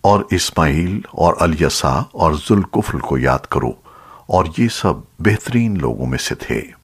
اور اسماعیل اور الیسا اور ذوالکفل کو یاد کرو اور یہ سب بہترین لوگوں میں سے تھے۔